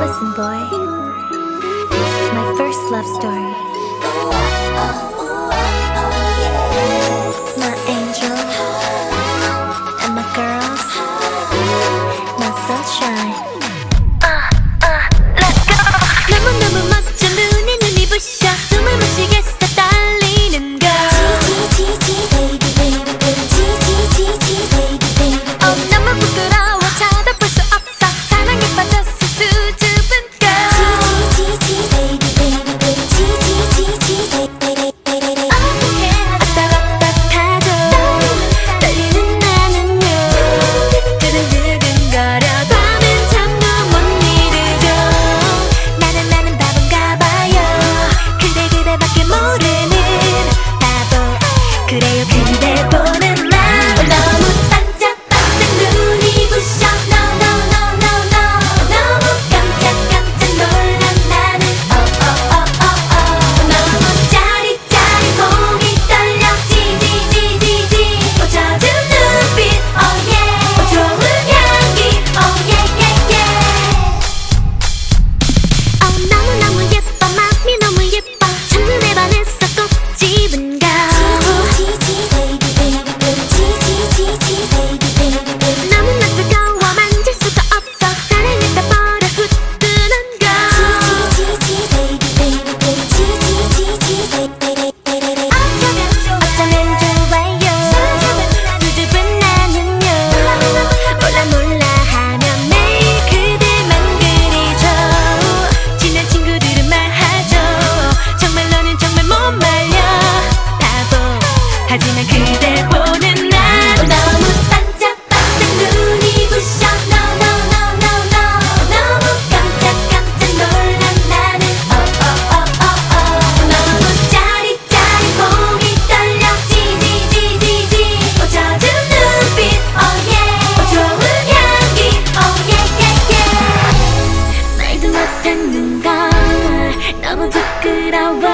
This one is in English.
Listen, boy. My first love story. My angel. And my girls. My sunshine. what